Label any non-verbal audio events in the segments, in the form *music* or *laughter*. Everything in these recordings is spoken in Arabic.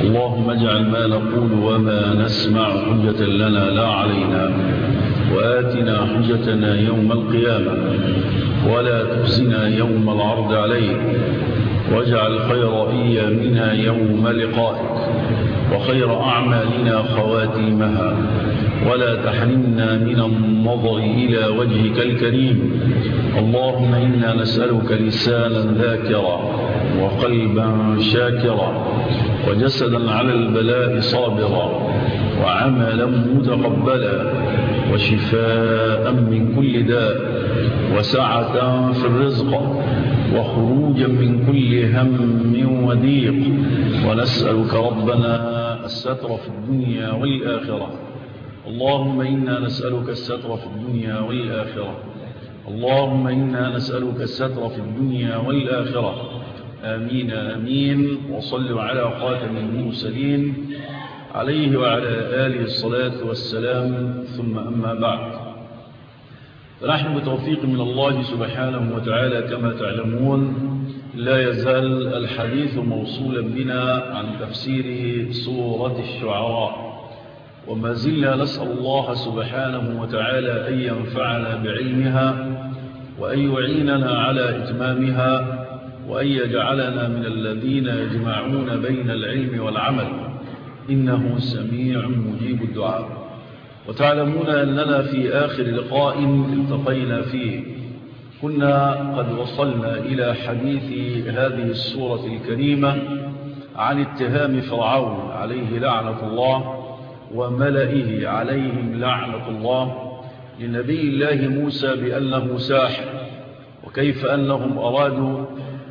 اللهم اجعل ما نقول وما نسمع حجة لنا لا علينا وآتنا حجتنا يوم القيامة ولا تخزنا يوم العرض عليك واجعل خير أيامنا يوم لقائك. وخير أعمالنا خواتيمها. ولا تحرمنا من النظر إلى وجهك الكريم. اللهم إنا نسألك لسانا ذاكرا وقلبا شاكرا وجسدا على البلاء صابرا وعملا متقبلا وشفاء من كل داء وسعة في الرزق وخروجا من كل هم وضيق ونسألك ربنا الستر في الدنيا والآخرة. اللهم إنا نسألك الستر في الدنيا والآخرة. اللهم إنا نسألك الستر في الدنيا والآخرة. آمين آمين. وصلوا على خاتم المرسلين عليه وعلى آله الصلاة والسلام. ثم أما بعد. فنحن بتوفيق من الله سبحانه وتعالى كما تعلمون. لا يزال الحديث موصولا بنا عن تفسير سورة الشعراء. وما زلنا نسأل الله سبحانه وتعالى أن ينفعنا بعلمها وأن يعيننا على إتمامها وأن يجعلنا من الذين يجمعون بين العلم والعمل. إنه سميع مجيب الدعاء. وتعلمون أننا في آخر لقاء التقينا فيه. كنا قد وصلنا إلى حديث هذه السورة الكريمة عن اتهام فرعون عليه لعنة الله وملئه عليهم لعنة الله لنبي الله موسى بأنه ساحر وكيف أنهم أرادوا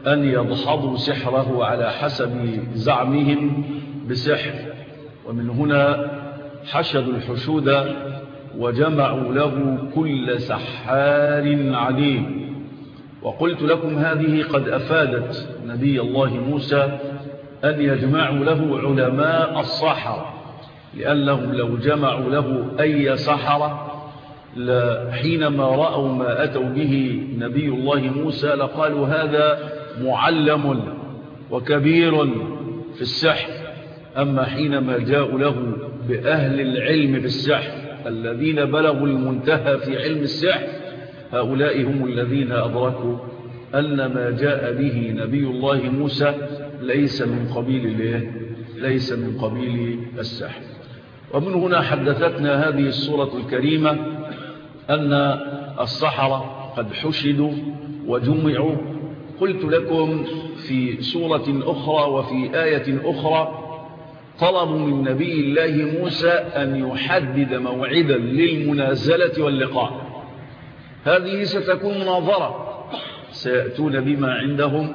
أن يضحضوا سحره على حسب زعمهم بسحر. ومن هنا حشدوا الحشود وجمعوا له كل سحار عليم. وقلت لكم هذه قد أفادت نبي الله موسى أن يجمعوا له علماء الصحر لأنهم لو جمعوا له أي سحر حينما رأوا ما أتوا به نبي الله موسى لقالوا هذا معلم وكبير في السحر. أما حينما جاءوا له بأهل العلم في السحر الذين بلغوا المنتهى في علم السحر هؤلاء هم الذين أدركوا أن ما جاء به نبي الله موسى ليس من قبيل ليس من قبيل السحر. ومن هنا حدثتنا هذه السورة الكريمة أن السحرة قد حشدوا وجمعوا. قلت لكم في سورة أخرى وفي آية أخرى طلبوا من نبي الله موسى أن يحدد موعدا للمنازلة واللقاء. هذه ستكون مناظرة سيأتون بما عندهم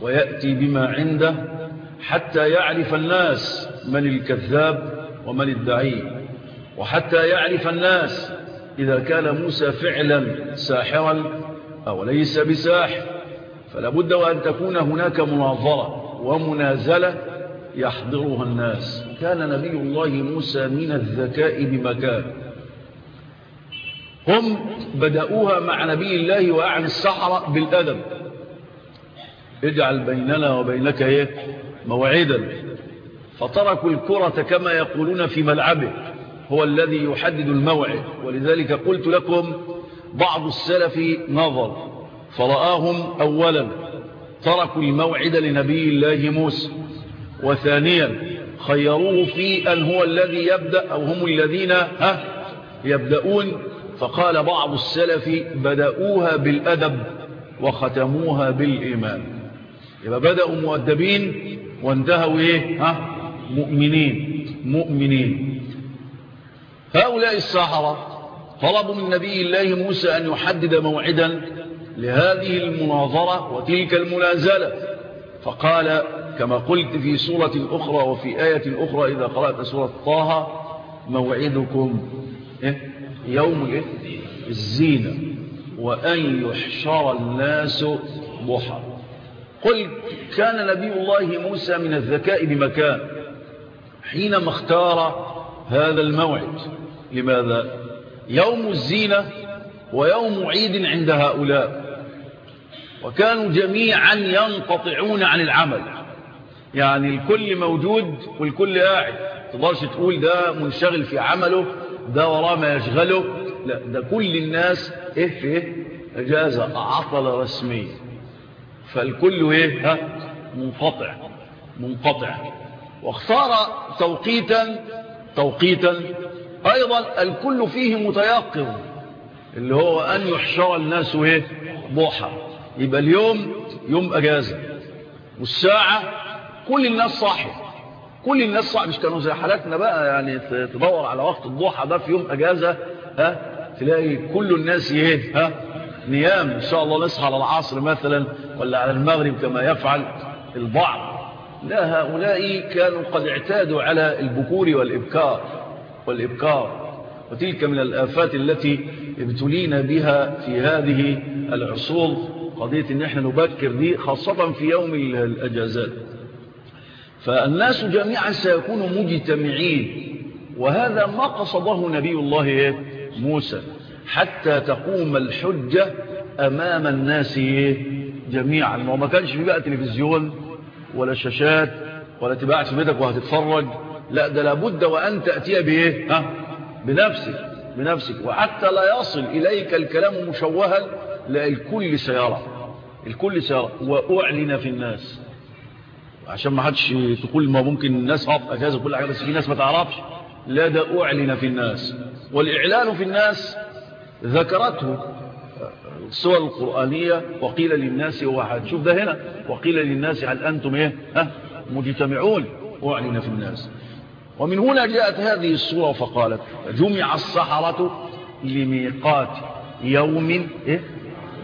ويأتي بما عنده حتى يعرف الناس من الكذاب ومن الدعي وحتى يعرف الناس إذا كان موسى فعلا ساحرا أو ليس بساحر. فلابد وأن تكون هناك مناظرة ومنازلة يحضرها الناس. كان نبي الله موسى من الذكاء بمكان. هم بدأوها مع نبي الله وأعن السحرة بالأدب. اجعل بيننا وبينك إيه؟ موعدا. فتركوا الكرة كما يقولون في ملعبه. هو الذي يحدد الموعد. ولذلك قلت لكم بعض السلف نظر. فرآهم أولا. تركوا الموعد لنبي الله موسى. وثانيا خيروه في أن هو الذي يبدأ أو هم الذين ها؟ يبدأون فقال بعض السلف بدأوها بالأدب وختموها بالإيمان. يبقى بدأوا مؤدبين وانتهوا إيه؟ ها؟ مؤمنين. مؤمنين. هؤلاء السحرة طلبوا من نبي الله موسى أن يحدد موعدا لهذه المناظرة وتلك المنازلة. فقال كما قلت في سورة أخرى وفي آية أخرى إذا قرأت سورة طه موعدكم. إيه؟ يوم؟ الزينة وأن يحشر الناس ضحى. قل كان نبي الله موسى من الذكاء بمكان حينما اختار هذا الموعد. لماذا؟ يوم الزينة ويوم عيد عند هؤلاء. وكانوا جميعا ينقطعون عن العمل. يعني الكل موجود والكل قاعد. تقدرش تقول ده منشغل في عمله. ده وراه ما يشغله. لا ده كل الناس إيه في إيه إجازة عطلة رسمية فالكل إيه؟ ها منقطع منقطع. واختار توقيتا توقيتا أيضا الكل فيه متيقظ اللي هو أن يحشر الناس إيه؟ ضحى. يبقى اليوم يوم إجازة والساعة كل الناس صاحي كل الناس صاحي مش كانوا زي حالاتنا بقى يعني تدور على وقت الضحى ده في يوم أجازة ها تلاقي كل الناس إيه ها نيام إن شاء الله نصحى على العصر مثلا ولا على المغرب كما يفعل البعض. لا هؤلاء كانوا قد اعتادوا على البكور والإبكار والإبكار. وتلك من الآفات التي ابتلينا بها في هذه العصور قضية إن إحنا نبكر دي خاصة في يوم الأجازات. فالناس جميعا سيكونوا مجتمعين. وهذا ما قصده نبي الله موسى. حتى تقوم الحجة أمام الناس جميعا. وما كانش في بقى تلفزيون ولا شاشات ولا تبقى في بيتك وهتتفرج لا ده لابد وأن تأتي بإيه ها بنفسك بنفسك. وحتى لا يصل إليك الكلام مشوها لا الكل سيرى الكل سيرى. وأعلن في الناس. عشان ما حدش تقول ما ممكن الناس هاب أجازة كل حاجة بس في ناس ما تعرفش. لا ده أعلن في الناس. والإعلان في الناس ذكرته السور القرآنية وقيل للناس واحد شوف ده هنا وقيل للناس هل أنتم إيه؟ ها؟ مجتمعون. أعلن في الناس. ومن هنا جاءت هذه السورة فقالت جمع السحرة لميقات يوم إيه؟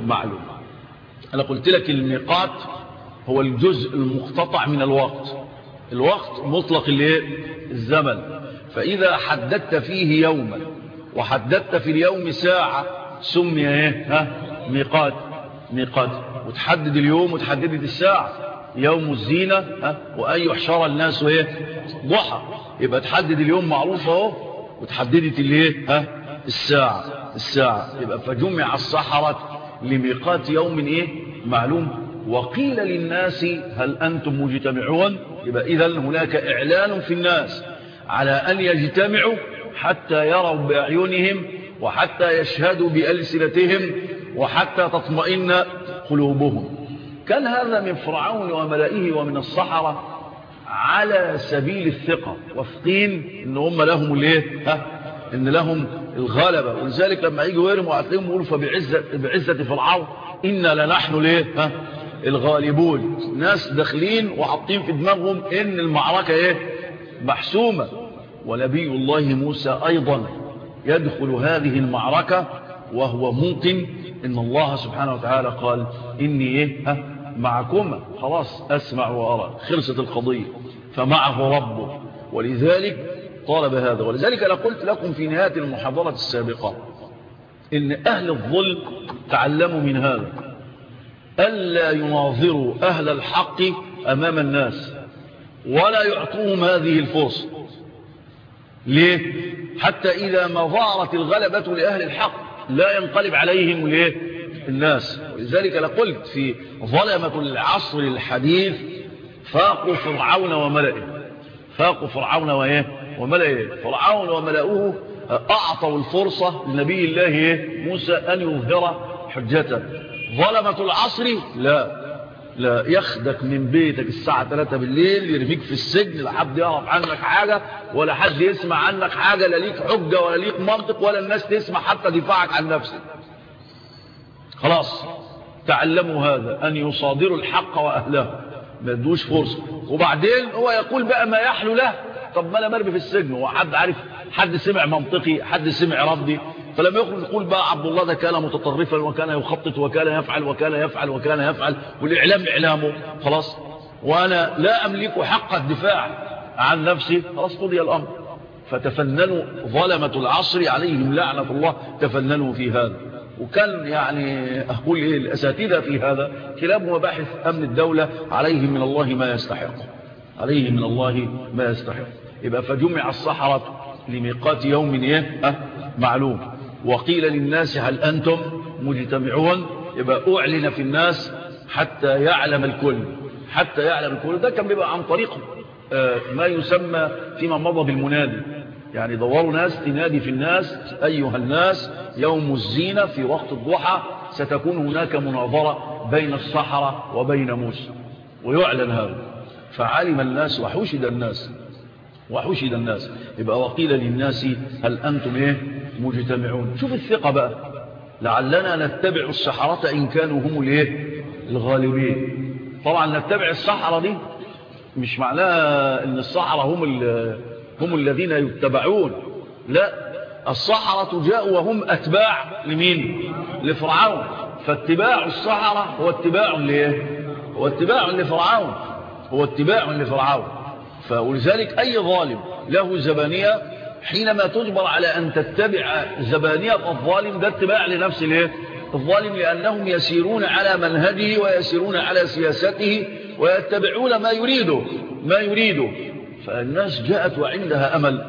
معلوم. أنا قلت لك الميقات هو الجزء المقتطع من الوقت. الوقت مطلق الزمن فإذا حددت فيه يوما وحددت في اليوم ساعة سمي إيه؟ ها؟ ميقات. ميقات. وتحدد اليوم وتحددت الساعة. يوم الزينة ها؟ وأن يحشر الناس إيه؟ ضحى. يبقى تحدد اليوم معروف أهو وتحددت الإيه؟ ها؟ الساعة. الساعة. يبقى فجمع السحرة لميقات يوم إيه؟ معلوم. وقيل للناس هل أنتم مجتمعون؟ يبقى إذا هناك إعلان في الناس على أن يجتمعوا حتى يروا بأعينهم وحتى يشهدوا بألسنتهم وحتى تطمئن قلوبهم. كان هذا من فرعون وملائه ومن الصحراء على سبيل الثقة واثقين إن هم لهم الإيه؟ ها؟ إن لهم الغلبة. ولذلك لما يجوا يرموا هتلاقيهم يقولوا فبعزة بعزة فرعون إنا لنحن ليه ها؟ الغالبون. ناس داخلين وحاطين في دماغهم إن المعركة إيه؟ محسومة. ونبي الله موسى أيضا يدخل هذه المعركة وهو موقن إن الله سبحانه وتعالى قال إني إيه؟ ها معكما خلاص أسمع وأرى. خلصت القضية. فمعه ربه. ولذلك طالب هذا. ولذلك أنا قلت لكم في نهاية المحاضرة السابقة إن أهل الظلم تعلموا من هذا. ألا يناظروا أهل الحق أمام الناس ولا يعطوهم هذه الفرصة ليه؟ حتى إذا ما ظهرت الغلبة لأهل الحق لا ينقلب عليهم ليه؟ الناس ولذلك لقلت في ظلمة العصر الحديث فاقوا فرعون وملئه فاقوا فرعون وإيه؟ وملئه فرعون وملئه أعطوا الفرصة لنبي الله موسى أن يظهر حجته ظلمة العصر؟ لا. لا. يخدك من بيتك الساعة 3 بالليل يرميك في السجن لا حد يعرف عنك حاجة ولا حد يسمع عنك حاجة لا ليك حجة ولا ليك منطق ولا الناس تسمع حتى دفاعك عن نفسك. خلاص. تعلموا هذا أن يصادروا الحق وأهله. ما يدوش فرصة. وبعدين هو يقول بقى ما يحلو له. طب ما أنا مرمي في السجن هو حد عارف حد سمع منطقي حد سمع ردي فلما يخرج يقول بقى عبد الله ده كان متطرفا وكان يخطط وكان يفعل وكان يفعل وكان يفعل والإعلام إعلامه خلاص. وأنا لا أملك حق الدفاع عن نفسي خلاص قضي الأمر. فتفننوا ظلمة العصر عليهم لعنة الله تفننوا في هذا. وكان يعني أقول إيه الأساتذة في هذا كلاب مباحث أمن الدولة عليهم من الله ما يستحق. عليهم من الله ما يستحق. يبقى فجمع الصحراء لميقات يوم إيه؟ معلوم. وقيل للناس هل أنتم مجتمعون؟ يبقى أعلن في الناس حتى يعلم الكل. حتى يعلم الكل. ده كان بيبقى عن طريق ما يسمى فيما مضى بالمنادي. يعني دوروا ناس تنادي في الناس أيها الناس يوم الزينة في وقت الضحى ستكون هناك مناظرة بين الصحراء وبين موسى. ويعلن هذا. فعلم الناس وحشد الناس. وحشد الناس. يبقى وقيل للناس هل أنتم إيه؟ مجتمعون. شوف الثقة بقى. لعلنا نتبع السحرة إن كانوا هم الإيه؟ الغالبين. طبعا نتبع السحرة دي مش معناها إن السحرة هم, هم الذين يتبعون. لا السحرة جاءوا وهم أتباع لمين؟ لفرعون. فاتباع السحرة هو اتباع ليه هو اتباع لفرعون. هو اتباع لفرعون. فولذلك أي ظالم له زبانية حينما تجبر على أن تتبع زبانية الظالم ده اتباع لنفس الإيه؟ الظالم لأنهم يسيرون على منهجه ويسيرون على سياسته ويتبعون ما يريده ما يريده. فالناس جاءت وعندها أمل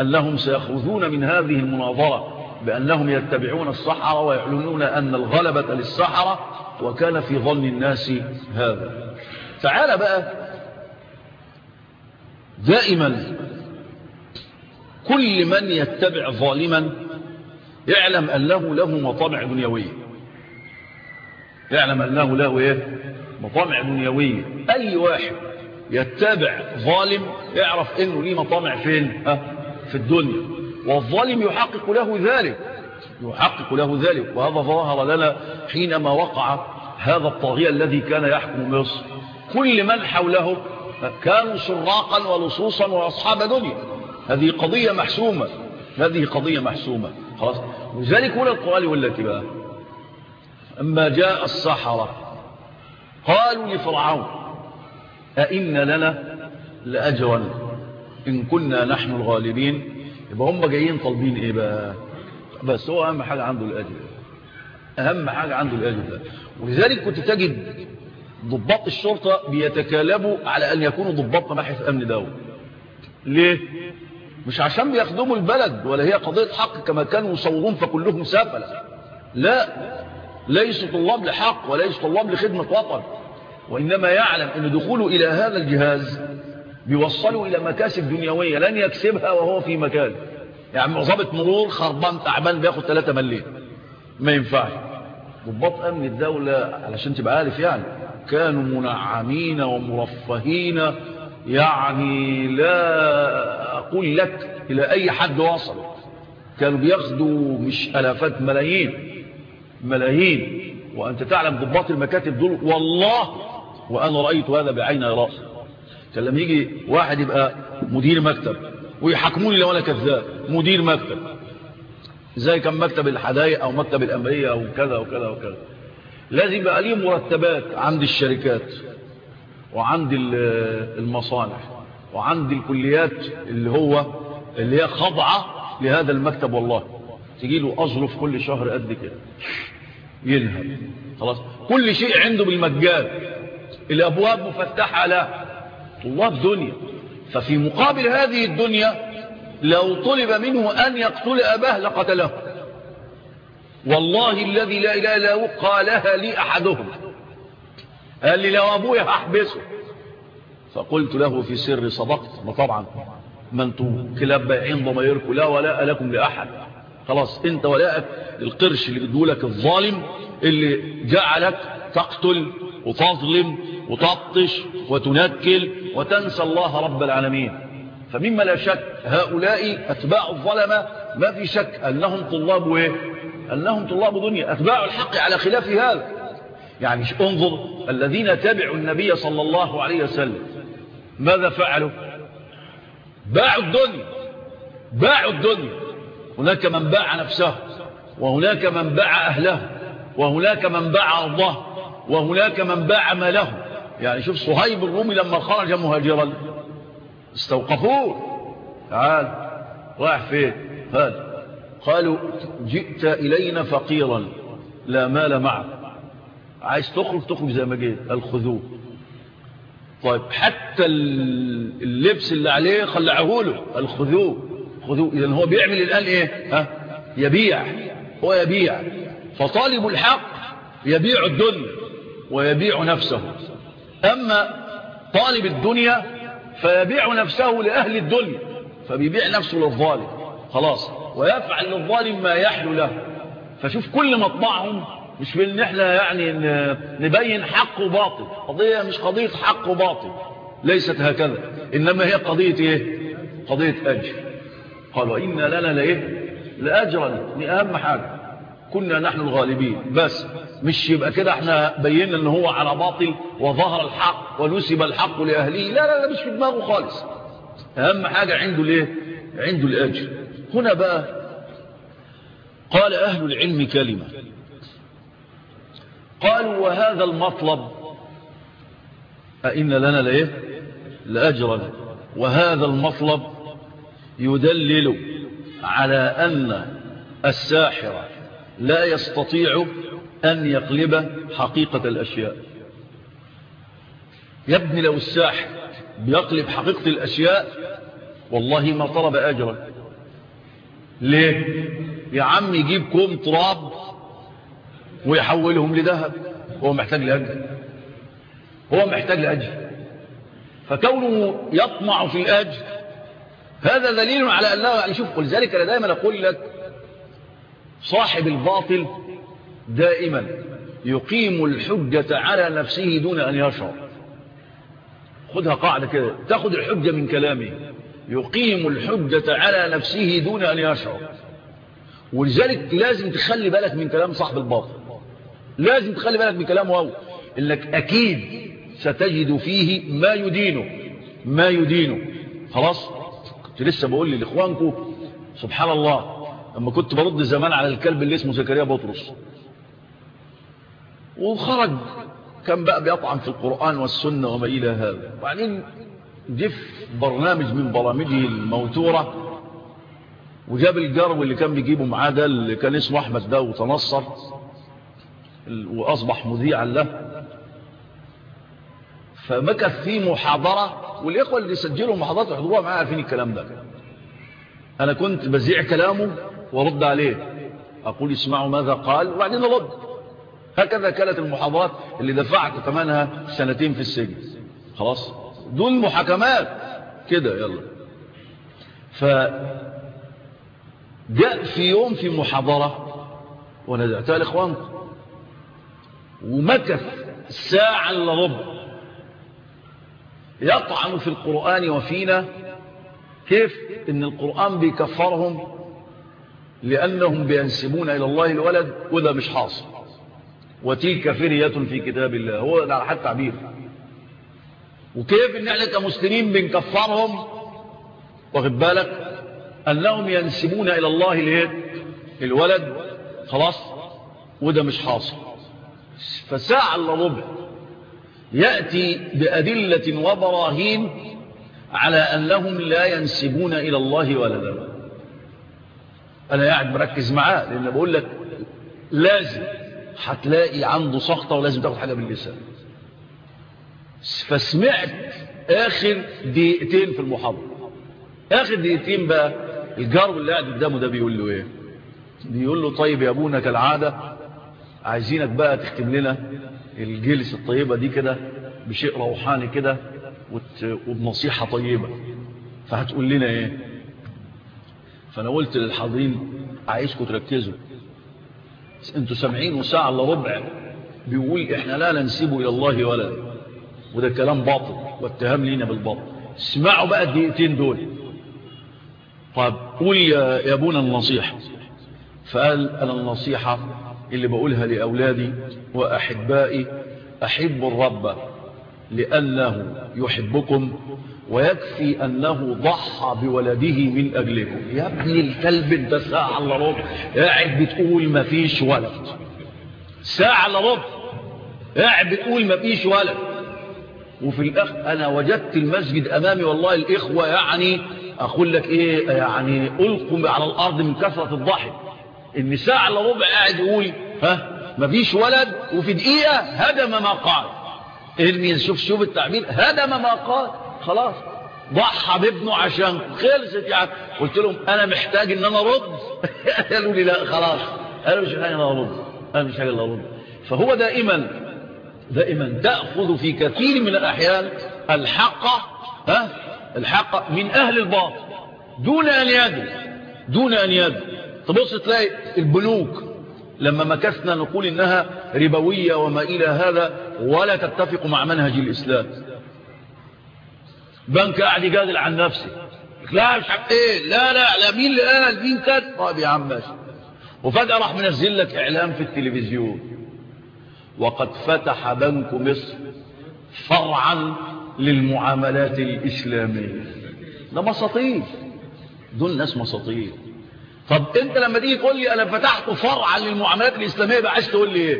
أنهم سيخرجون من هذه المناظرة بأنهم يتبعون الصحراء ويعلنون أن الغلبة للصحراء وكان في ظن الناس هذا. تعال بقى دائما كل من يتبع ظالما يعلم أنه له مطامع دنيوية. يعلم أنه له إيه؟ مطامع دنيوية. أي واحد يتبع ظالم يعرف أنه ليه مطامع فين؟ ها؟ في الدنيا. والظالم يحقق له ذلك. يحقق له ذلك. وهذا ظهر لنا حينما وقع هذا الطاغية الذي كان يحكم مصر. كل من حوله؟ كانوا سراقا ولصوصا وأصحاب دنيا. هذه قضية محسومة. هذه قضية محسومة. خلاص؟ لذلك هنا القرآن والتي بقى أما جاء السحرة قالوا لفرعون أئن لنا لأجرا إن كنا نحن الغالبين؟ يبقى هم جايين طالبين إيه بقى؟ بس هو أهم حاجة عنده الأجر. أهم حاجة عنده الأجر ده. ولذلك كنت تجد ضباط الشرطة بيتكالبوا على أن يكونوا ضباط مباحث أمن دولي ليه؟ مش عشان بيخدموا البلد ولا هي قضية حق كما كانوا يصورون فكلهم سافلة. لا ليسوا طلاب لحق وليسوا طلاب لخدمة وطن. وإنما يعلم أن دخوله إلى هذا الجهاز بيوصله إلى مكاسب دنيوية لن يكسبها وهو في مكان. يعني ضابط مرور خربان تعبان بياخد 3 مليون ما ينفعش. ضباط أمن الدولة علشان تبقى عارف يعني كانوا منعمين ومرفهين يعني لا أقول لك إلى أي حد وصل. كانوا بياخدوا مش ألافات ملايين ملايين. وأنت تعلم ضباط المكاتب دول والله وأنا رأيت هذا بعين رأس. كان لما يجي واحد يبقى مدير مكتب ويحكموني لو أنا كذاب مدير مكتب. زي كان مكتب الحدائق أو مكتب الأمرية أو كذا وكذا وكذا. لازم يبقى ليه مرتبات عند الشركات. وعند المصانع وعند الكليات اللي هو اللي هي خاضعة لهذا المكتب والله. تجي له أظرف كل شهر قد كده. ينهب. خلاص؟ كل شيء عنده بالمجان. الأبواب مفتحة له. طلاب دنيا. ففي مقابل هذه الدنيا لو طلب منه أن يقتل أباه لقتله. والله الذي لا إله إلا هو قالها لي أحدهم. قال لي لو أبويا هحبسه فقلت له في سر صدقت. ما طبعا. ما أنتوا كلاب بايعين ضميركم لا ولاء لكم لأحد. خلاص أنت ولاءك القرش اللي بدولك الظالم اللي جعلك تقتل وتظلم وتبطش وتنكل وتنسى الله رب العالمين. فمما لا شك هؤلاء أتباع الظلمة. ما في شك أنهم طلاب إيه؟ أنهم طلاب دنيا. أتباع الحق على خلاف هذا. يعني انظر الذين تبعوا النبي صلى الله عليه وسلم. ماذا فعلوا؟ باعوا الدنيا. باعوا الدنيا. هناك من باع نفسه وهناك من باع أهله وهناك من باع أرضه وهناك من باع ماله. يعني شوف صهيب الرومي لما خرج مهاجرا. استوقفوه. تعال رايح فين؟ قالوا جئت إلينا فقيرا لا مال معك. عايز تخرج تخرج زي ما جيت. الخذوه طيب حتى اللبس اللي عليه خلعه له. الخذوه خذوه إذا هو بيعمل الآن إيه؟ ها؟ يبيع. هو يبيع. فطالب الحق يبيع الدنيا ويبيع نفسه. أما طالب الدنيا فيبيع نفسه لأهل الدنيا. فبيبيع نفسه للظالم. خلاص. ويفعل للظالم ما يحلو له. فشوف كل مطبعهم مش في إن إحنا يعني نبين حق وباطل. قضية مش قضية حق وباطل. ليست هكذا. إنما هي قضية إيه؟ قضية أجر. قالوا إن لنا لإيه؟ لأجرا. دي أهم حاجة. كنا نحن الغالبين. بس مش يبقى كده إحنا بينا إن هو على باطل وظهر الحق ونسب الحق لأهله. لا لا لا مش في دماغه خالص. أهم حاجة عنده ليه؟ عنده الأجر. هنا بقى قال أهل العلم كلمة. قالوا وهذا المطلب أئن لنا لإيه؟ لأجرا. وهذا المطلب يدلل على أن الساحر لا يستطيع أن يقلب حقيقة الأشياء. يا ابني لو الساحر بيقلب حقيقة الأشياء والله ما طلب أجرا. ليه؟ يا عم يجيب كوم تراب ويحولهم لذهب. هو محتاج لأجر. هو محتاج لأجر. فكونه يطمع في الأجر هذا دليل على أنه يعني شوف ولذلك أنا دائما أقول لك صاحب الباطل دائما يقيم الحجة على نفسه دون أن يشعر. خذها قاعدة كده تأخذ الحجة من كلامه. يقيم الحجة على نفسه دون أن يشعر. ولذلك لازم تخلي بالك من كلام صاحب الباطل. لازم تخلي بالك من كلامه هو إنك أكيد ستجد فيه ما يدينه ما يدينه خلاص؟ كنت لسه بقول لي لإخوانكم سبحان الله لما كنت برد زمان على الكلب اللي اسمه زكريا بطرس. وخرج كان بقى بيطعن في القرآن والسنة وما إلى هذا. وبعدين جف برنامج من برامجه الموتورة وجاب الجرو اللي كان بيجيبه معاه ده اللي كان اسمه أحمد ده وتنصر وأصبح مذيعا له. فمكث في محاضرة والإخوة اللي سجلوا محاضرات يحضروها معاه عارفين الكلام ده. أنا كنت بزيع كلامه ورد عليه. أقول اسمعوا ماذا قال وبعدين رد هكذا كانت المحاضرات اللي دفعت ثمنها سنتين في السجن. خلاص؟ دون محاكمات. كده يلا. ف جاء في يوم في محاضرة ونزعتها لإخوانكم ومكث ساعة إلا ربع. يطعن في القرآن وفينا. كيف؟ إن القرآن بيكفرهم لأنهم بينسبون إلى الله الولد وده مش حاصل. وتلك فرية في كتاب الله. هو ده على حد تعبير. وكيف إن إحنا كمسلمين بنكفرهم؟ واخد بالك؟ أنهم ينسبون إلى الله الولد. خلاص؟ وده مش حاصل. فساعة الا ربع يأتي بأدلة وبراهين على أنهم لا ينسبون إلى الله ولدا. أنا قاعد مركز معاه لأن بقول لك لازم هتلاقي عنده سخطة ولازم تاخد حاجة باللسان. فسمعت آخر دقيقتين في المحاضرة. آخر دقيقتين بقى الجار اللي قاعد قدامه ده بيقول له إيه؟ بيقول له طيب يا أبونا كالعادة عايزينك بقى تختم لنا الجلسة الطيبة دي كده بشيء روحاني كده وبنصيحة طيبة. فهتقول لنا إيه؟ فأنا قلت للحاضرين عايزكم تركزوا. أنتوا سامعين وساعة إلا ربع بيقول إحنا لا ننسبه إلى الله ولا. وده كلام باطل واتهام لينا بالباطل. اسمعوا بقى الدقيقتين دول. طب قول يا أبونا النصيحة. فقال أنا النصيحة اللي بقولها لأولادي وأحبائي أحب الرب لأنه يحبكم ويكفي أنه ضحى بولده من أجلكم. يا ابن الكلب انت ساعة الا ربع قاعد بتقول ما فيش ولد. ساعة الا ربع قاعد بتقول ما فيش ولد. وفي الأخ أنا وجدت المسجد أمامي والله الإخوة يعني أقول لك إيه يعني ألقوا على الأرض من كثرة الضحك. النساء على ربع قاعد يقول ها مفيش ولد وفي دقيقة هدم ما قال. ارمي شوف شوف التعبير هدم ما قال. خلاص. ضحى بابنه عشان خلصت يعني. قلت لهم أنا محتاج إن أنا أرد. *laughs* قالوا لي لا خلاص. أنا مش محتاج ان أنا أرد. أنا مش محتاج ان أرد. فهو دائما دائما تأخذ في كثير من الأحيان الحق ها الحق من أهل الباطل. دون أن يدري دون أن يدري. تبص تلاقي البنوك لما مكثنا نقول إنها ربوية وما إلى هذا ولا تتفق مع منهج الإسلام. بنك قاعد يجادل عن نفسه. لا مش عارف إيه لا لا لا مين اللي قال مين كان؟ طيب يا عم ماشي. وفجأة راح منزل لك إعلان في التلفزيون. وقد فتح بنك مصر فرعا للمعاملات الإسلامية. ده مساطيل دول ناس مساطيل طب انت لما تيجي تقول لي أنا فتحت فرعا للمعاملات الإسلامية بقى عايز تقول لي إيه؟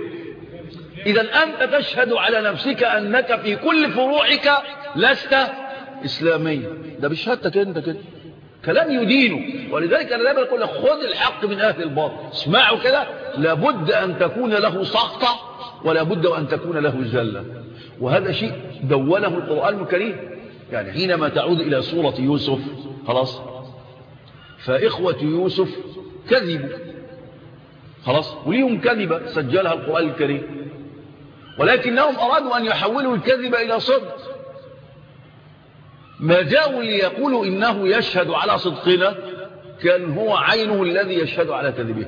اذا أنت تشهد على نفسك أنك في كل فروعك لست إسلامية ده بشهادتك انت كده كلام يدينه. ولذلك أنا دائما أقول لك خذ الحق من أهل الباطل. اسمعوا كده. لابد أن تكون له سقطة ولا بد أن تكون له زلة. وهذا شيء دوله القرآن الكريم. يعني حينما تعود إلى سورة يوسف خلاص. فإخوة يوسف كذبوا. خلاص؟ وليهم كذبة سجلها القرآن الكريم. ولكنهم أرادوا أن يحولوا الكذب إلى صدق ما جاءوا ليقولوا إنه يشهد على صدقنا كان هو عينه الذي يشهد على كذبه.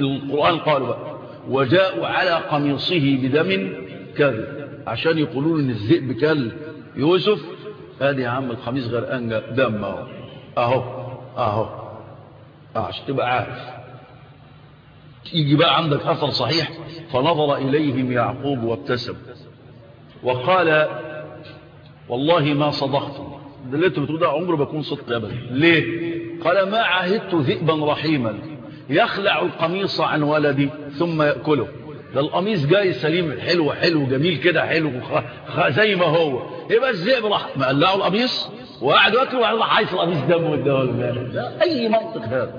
القرآن قال بقى وجاءوا على قميصه بدم كذب عشان يقولون إن الذئب كل. يوسف هذه يا عم القميص غرقان دم اهو أهو. اهو عشان تبقى عارف. يجي بقى عندك اثر صحيح فنظر إليهم يعقوب وابتسم. وقال والله ما صدقتم ده اللي أنتوا بتقولوا ده عمره بكون صدق ابدا. ليه؟ قال ما عهدت ذئبا رحيما. يخلع القميص عن ولدي ثم يأكله. ده القميص جاي سليم حلو حلو جميل كده حلو زي ما هو. يبقى الذئب راح مقلعه القميص؟ وقعد ياكله وقعد عايز القميص دمه ده أي منطق هذا؟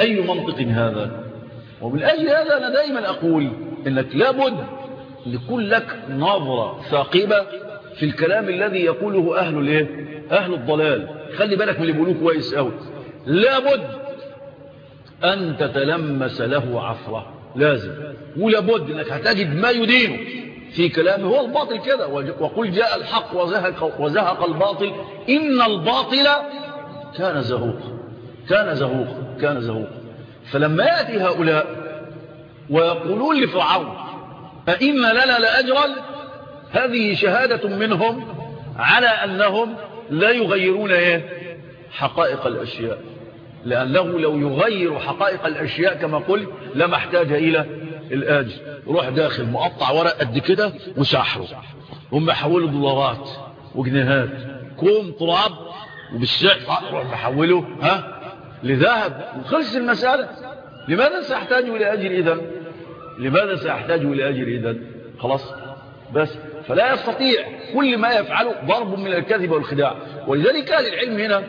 أي منطق هذا؟ ومن أجل هذا أنا دايما أقول إنك لابد لكل لك نظره ثاقبة في الكلام الذي يقوله أهل الإيه؟ أهل الضلال. خلي بالك من اللي بيقولوه كويس قوي لابد أن تتلمس له عفرة لازم. ولابد أنك هتجد ما يدينه. في كلامه هو الباطل كده وقل جاء الحق وزهق, وزهق الباطل. إن الباطل كان زهوقا كان زهوقا كان زهوقا. فلما يأتي هؤلاء ويقولون لفرعون أئن لنا لأجرا؟ هذه شهادة منهم على أنهم لا يغيرون إيه؟ حقائق الأشياء. لأنه لو يغير حقائق الأشياء كما قلت لما احتاج إلى الآجر. روح داخل مقطع ورق قد كده وسحره هم يحولوا دولارات وجنيهات. كوم تراب وبالسعر روح محوله ها؟ لذهب. وخلص المسألة. لماذا سأحتاج إلى أجر إذن؟ لماذا سأحتاج إلى أجر إذن؟ خلاص. بس. فلا يستطيع كل ما يفعله ضرب من الكذب والخداع. ولذلك أهل العلم هنا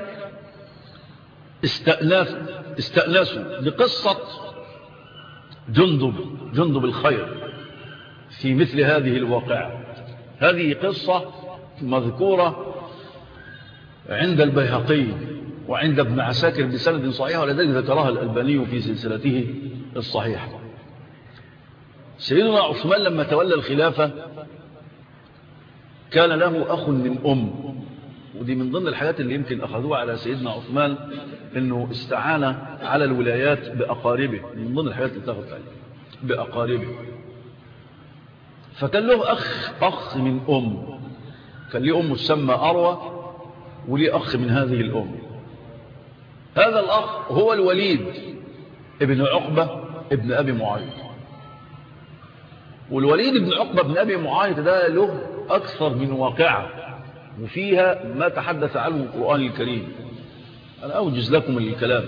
استأناس استأناسوا بقصة جندب جندب الخير في مثل هذه الواقعة. هذه قصة مذكورة عند البيهقي وعند ابن عساكر بسند صحيح ولذلك ذكرها الألباني في سلسلته الصحيحة. سيدنا عثمان لما تولى الخلافة كان له أخ من أم ودي من ضمن الحاجات اللي يمكن أخذوها على سيدنا عثمان أنه استعان على الولايات بأقاربه من ضمن الحاجات اللي تاخد عليه بأقاربه. فكان له أخ أخ من أم. كان ليه أم تسمى أروى وليه أخ من هذه الأم. هذا الأخ هو الوليد ابن عقبة ابن أبي معايد والوليد بن عقبة بن أبي معايد ده له أكثر من واقعة وفيها ما تحدث عنه القرآن الكريم. أنا أوجز لكم الكلام.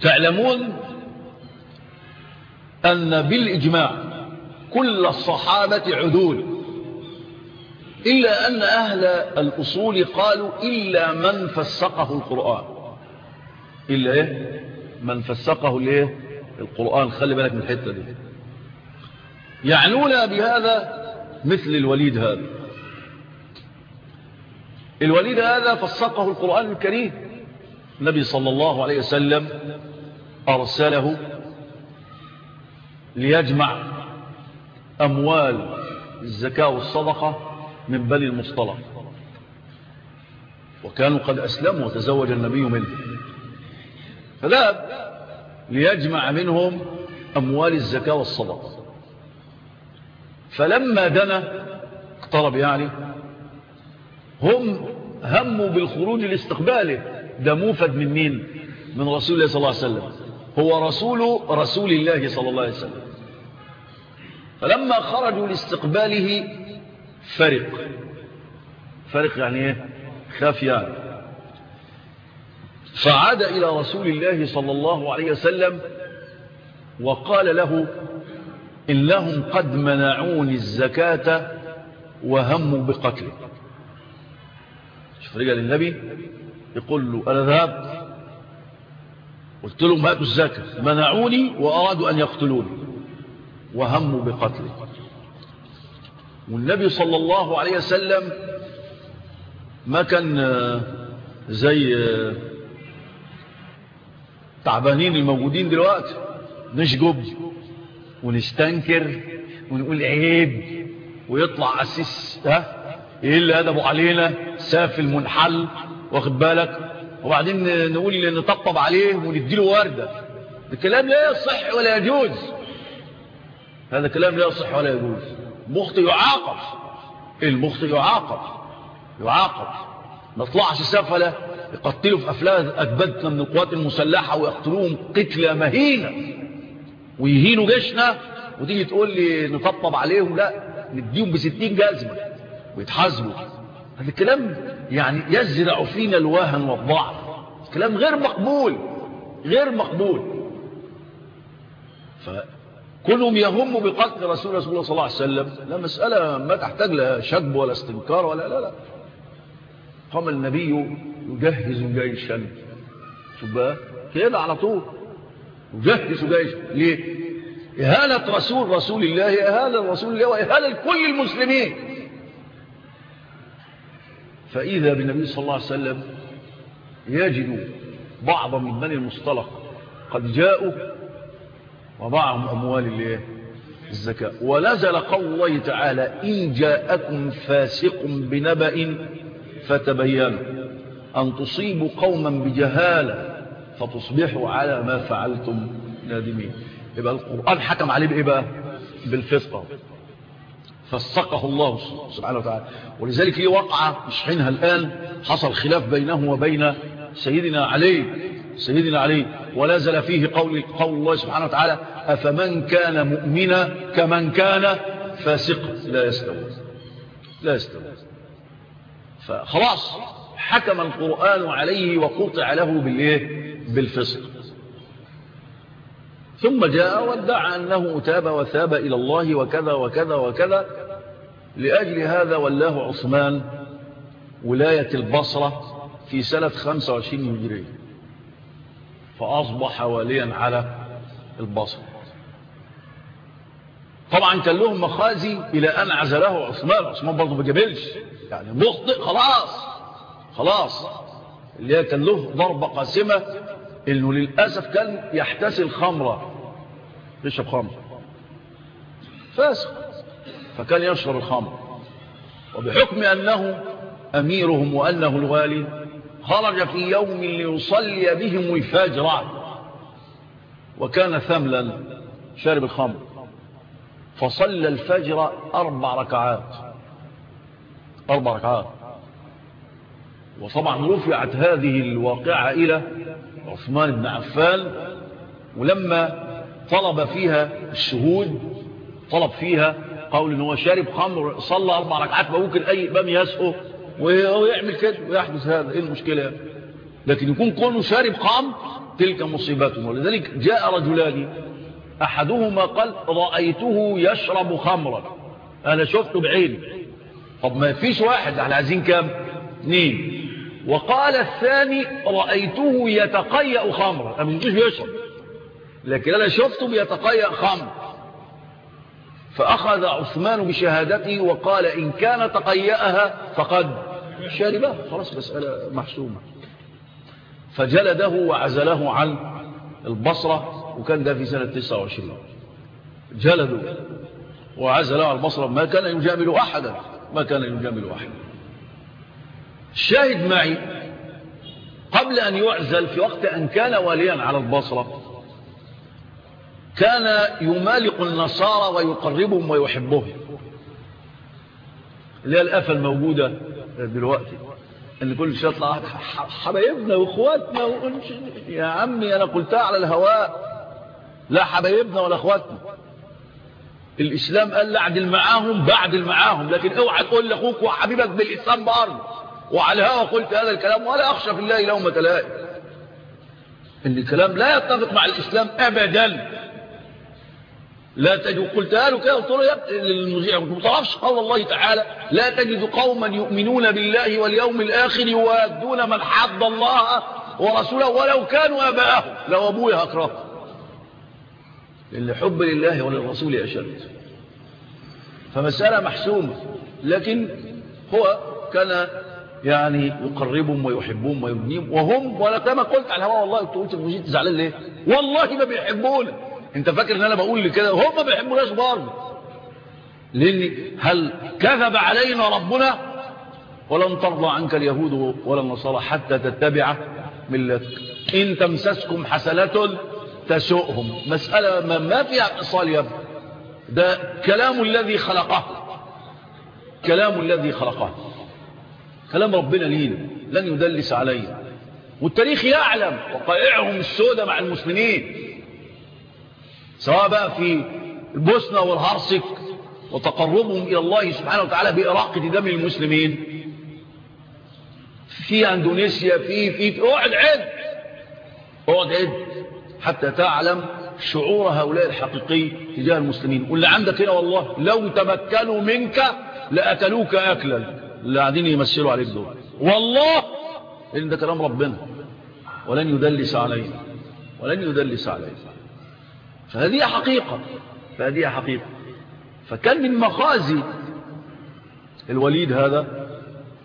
تعلمون أن بالإجماع كل الصحابة عدول إلا أن أهل الأصول قالوا إلا من فسقه القرآن. إلا إيه؟ من فسقه ليه؟ القرآن. خلي بالك من الحتة دي. يعنون بهذا مثل الوليد هذا. الوليد هذا فسقه القرآن الكريم. النبي صلى الله عليه وسلم أرسله ليجمع أموال الزكاة والصدقة من بني المصطلق. وكانوا قد أسلموا وتزوج النبي منه. فذهب ليجمع منهم أموال الزكاة والصدقة. فلما دنا اقترب يعني هم هموا بالخروج لاستقباله. ده موفد من مين؟ من رسول الله صلى الله عليه وسلم. هو رسول رسول الله صلى الله عليه وسلم. فلما خرجوا لاستقباله فرق. فرق يعني إيه؟ خاف يعني. فعاد إلى رسول الله صلى الله عليه وسلم وقال له إنهم قد منعوني الزكاة وهموا بقتلي شوف رجال النبي يقول له أنا ذهبت قلت لهم هاتوا الزكاة منعوني وأرادوا أن يقتلوني وهموا بقتلي. والنبي صلى الله عليه وسلم ما كان زي تعبانين الموجودين دلوقتي نشجب ونستنكر ونقول عيب ويطلع أسيس ها؟ يقل أدبه علينا؟ سافل منحل واخد بالك؟ وبعدين نقول نطبطب عليه ونديله وردة. الكلام لا يصح ولا يجوز. هذا كلام لا يصح ولا يجوز. المخطئ يعاقب. المخطئ يعاقب؟ يعاقب. ما طلعش سفلة يقتلوا في أفلاه أجبادنا من القوات المسلحة ويقتلوهم قتلة مهينة. ويهينوا جيشنا وتيجي تقول لي نطبطب عليهم؟ لا نديهم بستين جزمة. ويتحاسبوا هذا الكلام يعني يزرع فينا الوهن والضعف. كلام غير مقبول غير مقبول. فكلهم يهم بقتل رسول الله صلى الله عليه وسلم. لا مسألة ما تحتاج لا شجب ولا استنكار ولا لا لا. قام النبي يجهز جيشا. بقى كده على طول. يجهز جيشا ليه؟ إهانة رسول رسول الله إهانة رسول الله وإهانة لكل المسلمين. فإذا بالنبي صلى الله عليه وسلم يجد بعض من بني المصطلق قد جاءوا ومعهم أموال الزكاة. ونزل قول الله تعالى إن جاءكم فاسق بنبأ فتبينوا أن تصيبوا قوما بجهالة فتصبحوا على ما فعلتم نادمين. يبقى القرآن حكم عليه بإيه بقى؟ بالفسقة فسقه الله سبحانه وتعالى. ولذلك ليه وقعة مشحنها الآن. حصل خلاف بينه وبين سيدنا علي. سيدنا علي. ونزل فيه قول, قول الله سبحانه وتعالى أفمن كان مؤمنا كمن كان فاسقا. لا يستوي. لا يستوي. فخلاص حكم القرآن عليه وقطع له بالإيه؟ بالفسق. ثم جاء وادعى أنه تاب وثاب إلى الله وكذا وكذا وكذا. لأجل هذا ولاه عثمان ولاية البصرة في سنة 25 هجرية فأصبح واليا على البصرة. طبعا كان لهم مخازي إلى أن عزله عثمان. عثمان برضه ما يعني مخطئ خلاص خلاص. اللي كان له ضربة قاسمة إنه للأسف كان يحتسي الخمرة يشرب خمر فاسق فكان يشرب الخمر. وبحكم أنه أميرهم وأنه الوالي خرج في يوم ليصلي بهم الفجر. وكان ثملا شارب الخمر. فصلى الفجر أربع ركعات. أربع ركعات. وطبعا رفعت هذه الواقعة إلى عثمان بن عفان ولما طلب فيها الشهود طلب فيها قول إن هو شارب خمر صلى أربع ركعات ممكن أي امام يسقه ويعمل كده ويحدث هذا إيه المشكلة؟ لكن يكون كونه شارب خمر تلك مصيبته ولذلك جاء رجلان أحدهما قال رأيته يشرب خمرا. أنا شفته بعيني. طب ما فيش واحد إحنا عايزين كام؟ اثنين. وقال الثاني رأيته يتقيأ خمرا. أنا مش بيشرب. لكن أنا شفته بيتقيأ خمر فأخذ عثمان بشهادته وقال إن كان تقيأها فقد شربها. خلاص مسألة محسومة. فجلده وعزله عن البصرة وكان ده في سنة 29 جلده وعزله عن البصرة. ما كان يجامل أحدا. ما كان يجامل أحدا. الشاهد معي قبل أن يعزل في وقت أن كان واليا على البصرة. كان يمالق النصارى ويقربهم ويحبهم. اللي هي الآفة الموجودة دلوقتي إن كل شيء يطلع حبايبنا وإخواتنا يا عمي أنا قلتها على الهواء. لا حبايبنا ولا إخواتنا. الإسلام قال لا اعدل معاهم بعدل معاهم لكن اوعى تقول لأخوك وحبيبك بالإسلام برضه وعلى الهواء قلت هذا الكلام ولا أخشى في الله لومه لائم إن الكلام لا يتفق مع الإسلام ابدا. لا تجد قلتها له كده قلت له للمذيع ما تعرفش قول الله تعالى. لا تجد قوما يؤمنون بالله واليوم الآخر يوادون من حد الله ورسوله ولو كانوا آباءهم. لو أبويا اكره لأن حب لله وللرسول أشد. فمسألة محسومة. لكن هو كان يعني يقربهم ويحبهم ويبنيهم وهم ولا كما قلت على الهواء والله قلت المذيع زعلان ليه؟ والله ما بيحبونا أنت فاكر إن أنا بقول كده؟ هم ما بيحبوناش برضه. لأن هل كذب علينا ربنا؟ ولن ترضى عنك اليهود ولا النصارى حتى تتبع ملتك. إن تمسسكم حسنة تسؤهم. مسألة ما, ما فيها اتصال يا ده كلام الذي خلقه. كلام الذي خلقه. كلام ربنا لينا لن يدلس علينا. والتاريخ يعلم وقائعهم السوداء مع المسلمين. سواء بقى في البوسنة والهرسك وتقربهم إلى الله سبحانه وتعالى بإراقة دم المسلمين. في أندونيسيا في في, في اقعد عد اقعد عد حتى تعلم شعور هؤلاء الحقيقي تجاه المسلمين. واللي عندك هنا والله لو تمكنوا منك لأكلوك أكلا. اللي قاعدين يمثلوا عليك دول. والله! إن ده كلام ربنا. ولن يدلس علينا. ولن يدلس علينا. فهذه حقيقة. فهذه حقيقة. فكان من مخازي الوليد هذا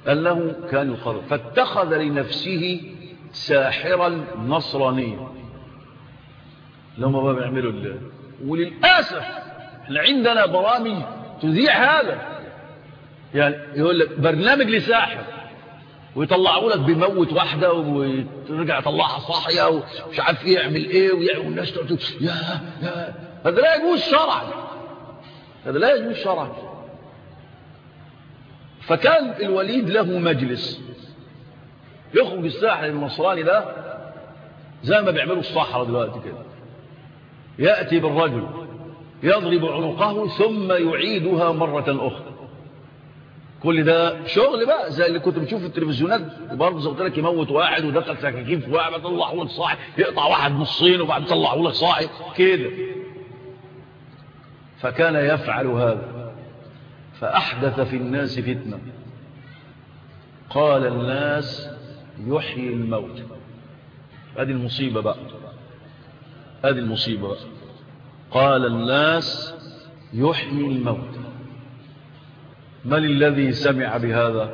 أنه كان يقرر. فاتخذ لنفسه ساحرا نصرانيا. لما ما بيعملوا الله وللأسف إحنا عندنا برامج تذيع هذا. يعني يقول لك برنامج لساحر ويطلعوا لك بيموت واحدة ويرجع يطلعها صاحية ومش عارف يعمل إيه ويعمل الناس تقول يا يا هذا لا يجوز شرعا هذا لا يجوز شرعا. فكان الوليد له مجلس يخرج الساحر النصراني ده زي ما بيعملوا الصحراء دلوقتي كده. يأتي بالرجل يضرب عنقه ثم يعيدها مرة أخرى. كل ده شغل بقى زي اللي كنت بتشوف في التلفزيونات برضه زي قلت لك يموت واحد ودخل سكاكين في واحد يطلعه لك صاحي يقطع واحد نصين وبعد يطلعه لك صاحي كده. فكان يفعل هذا. فأحدث في الناس فتنة. قال الناس يحيي الموت. هذه المصيبة بقى. هذه المصيبة بقى. قال الناس يحيي الموت. من الذي سمع بهذا؟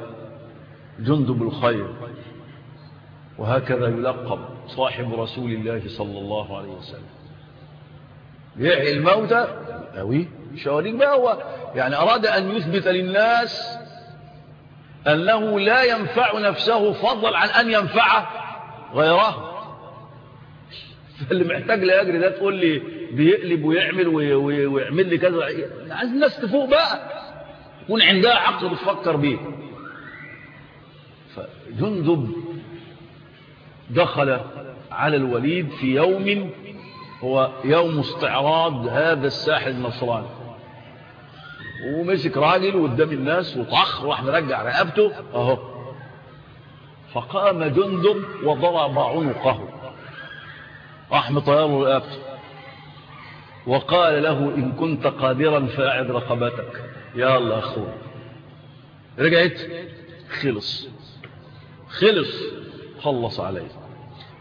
جندب الخير وهكذا يلقب صاحب رسول الله صلى الله عليه وسلم. يحيي الموتى؟ أوي شواليك بقى؟ هو يعني أراد أن يثبت للناس أنه لا ينفع نفسه فضلا عن أن ينفع غيره. فاللي محتاج لأجر ده تقول لي بيقلب ويعمل ويعمل لي كذا. عايز الناس تفوق بقى. يكون عندها عقل بتفكر بيه. فجندب دخل على الوليد في يوم هو يوم استعراض هذا الساحل النصراني. ومسك راجل قدام الناس وطخ راح مرجع رقبته أهو. فقام جندب وضرب عنقه. راح مطيره رقبته. وقال له إن كنت قادرا فأعد رقبتك. يا الله أخوه رجعت خلص. خلص. خلص عليه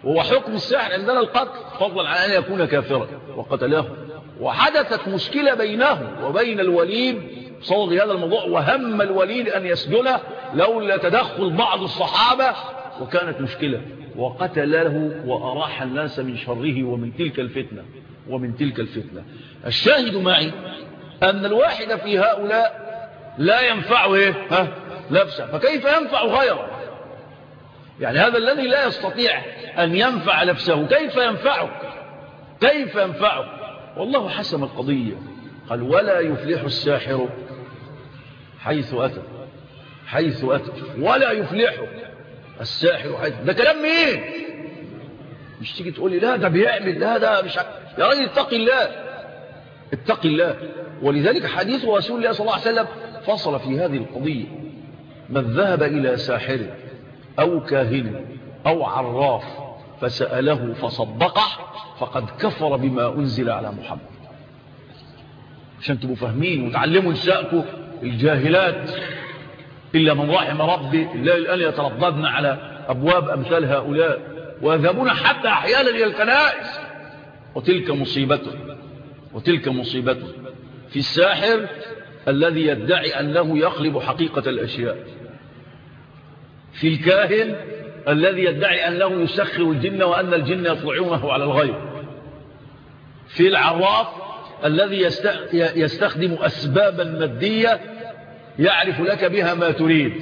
وهو حكم الساحر عندنا القتل فضلا عن أن يكون كافرا. وقتله وحدثت مشكلة بينه وبين الوليد صوغ هذا الموضوع. وهم الوليد أن يسجنه لولا تدخل بعض الصحابة. وكانت مشكلة. وقتله وأراح الناس من شره ومن تلك الفتنة. ومن تلك الفتنة. الشاهد معي أن الواحد في هؤلاء لا ينفعه إيه؟ ها؟ نفسه فكيف ينفع غيره؟ يعني هذا الذي لا يستطيع أن ينفع نفسه كيف ينفعك كيف ينفعك والله حسم القضية. قال ولا يفلح الساحر حيث أتى. حيث أتى. ولا يفلح الساحر حيث. ده كلام مين؟ مش تيجي تقول لي لا ده بيعمل لا ده مش. يا راجل اتق الله. اتق الله. ولذلك حديث رسول الله صلى الله عليه وسلم فصل في هذه القضية من ذهب إلى ساحر أو كاهن أو عراف فسأله فصدقه فقد كفر بما أنزل على محمد. عشان تبقوا فاهمين وتعلموا نساءكم الجاهلات. إلا من رحم ربي الله الآن يترددن على أبواب أمثال هؤلاء. ويذهبون حتى أحيانا إلى الكنائس. وتلك مصيبته وتلك مصيبته في الساحر الذي يدعي أنه يقلب حقيقة الأشياء. في الكاهن الذي يدعي أنه يسخر الجن وأن الجن يطلعونه على الغيب. في العراف الذي يستخدم أسبابا مادية يعرف لك بها ما تريد.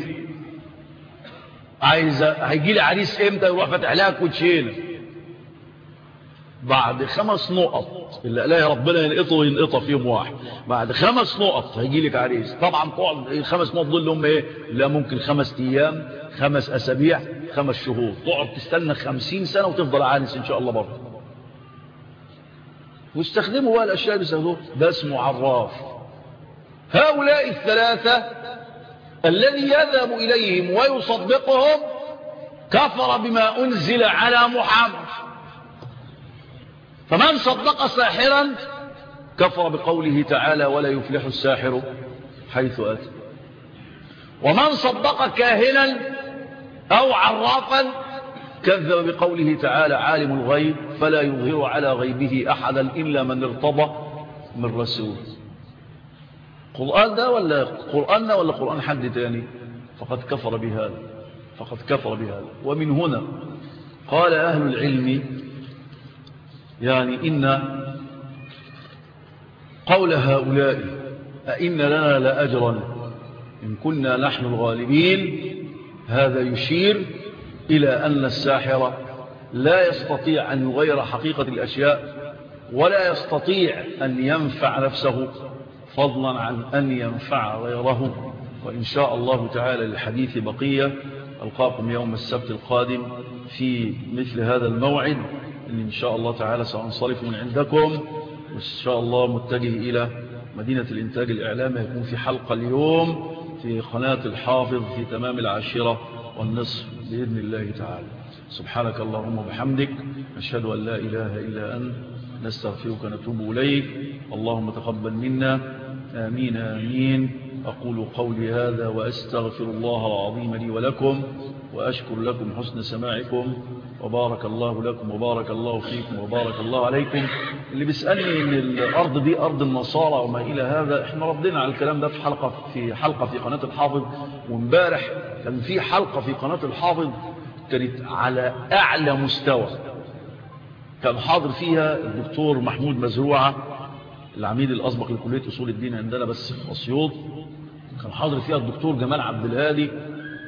عايز هيجي لي عريس إمتى يروح فتح لها كوتشينه بعد خمس نقط. اللي الاقي ربنا ينقطه وينقطه فيهم واحد. بعد خمس نقط. هيجي لك عريس. طبعا تقعد الخمس نقط دول هم إيه؟ لا ممكن خمس أيام خمس أسابيع خمس شهور. تقعد تستنى خمسين سنة وتفضل عانس إن شاء الله برضه. واستخدموا بقى الأشياء اللي بيستخدموها ده اسمه عراف. هؤلاء الثلاثة الذي يذهب إليهم ويصدقهم كفر بما أنزل على محمد. فمن صدق ساحرا كفر بقوله تعالى ولا يفلح الساحر حيث أتى. ومن صدق كاهنا أو عرافا كذب بقوله تعالى عالم الغيب فلا يظهر على غيبه أحدا إلا من ارتضى من رسول. قرآن ده ولا قرآن ولا قرآن حد تاني؟ فقد كفر بهذا فقد كفر بهذا. ومن هنا قال أهل العلم يعني إن قول هؤلاء أئن لنا لأجرا إن كنا نحن الغالبين هذا يشير إلى أن الساحر لا يستطيع أن يغير حقيقة الأشياء ولا يستطيع أن ينفع نفسه فضلا عن أن ينفع غيره. وإن شاء الله تعالى للحديث بقية ألقاكم يوم السبت القادم في مثل هذا الموعد. إن شاء الله تعالى سأنصرف من عندكم وإن شاء الله متجه إلى مدينة الإنتاج الإعلامي. يكون في حلقة اليوم في قناة الحافظ في تمام العاشرة والنصف بإذن الله تعالى. سبحانك اللهم وبحمدك نشهد أن لا إله إلا أنت نستغفرك ونتوب إليك. اللهم تقبل منا. آمين آمين. أقول قولي هذا وأستغفر الله العظيم لي ولكم وأشكر لكم حسن سماعكم. وبارك الله لكم وبارك الله فيكم وبارك الله عليكم. اللي بيسألني ان الأرض دي أرض النصارى وما إلى هذا إحنا ردينا على الكلام ده في حلقة في حلقة في قناة الحافظ. وامبارح كان في حلقة في قناة الحافظ كانت على أعلى مستوى. كان حاضر فيها الدكتور محمود مزروعة العميد الأسبق لكلية أصول الدين عندنا بس في أسيوط. كان حاضر فيها الدكتور جمال عبد الهادي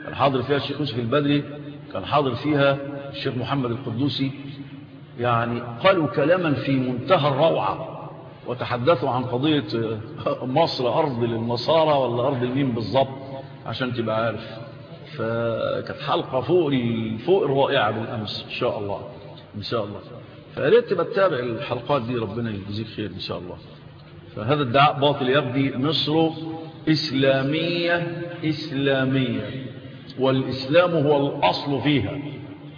كان حاضر فيها الشيخ يوسف البدري كان حاضر فيها الشيخ محمد القدوسي يعني قالوا كلاما في منتهى الروعة وتحدثوا عن قضية مصر أرض للنصارى ولا أرض المين بالضبط؟ عشان تبقى عارف. فكانت حلقة فوق فوق الرائعة بالأمس إن شاء الله إن شاء الله. فقالت تبقى تتابع الحلقات دي ربنا يجزيك خير إن شاء الله. فهذا الدعاء باطل يبدي مصر إسلامية إسلامية والإسلام هو الأصل فيها.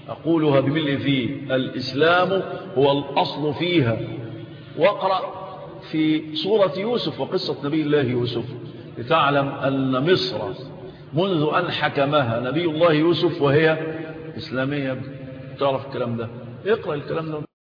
أقولها بملء فيه. الإسلام هو الأصل فيها. واقرأ في سورة يوسف وقصة نبي الله يوسف. لتعلم أن مصر منذ أن حكمها نبي الله يوسف وهي إسلامية. تعرف الكلام ده؟ اقرأ الكلام ده.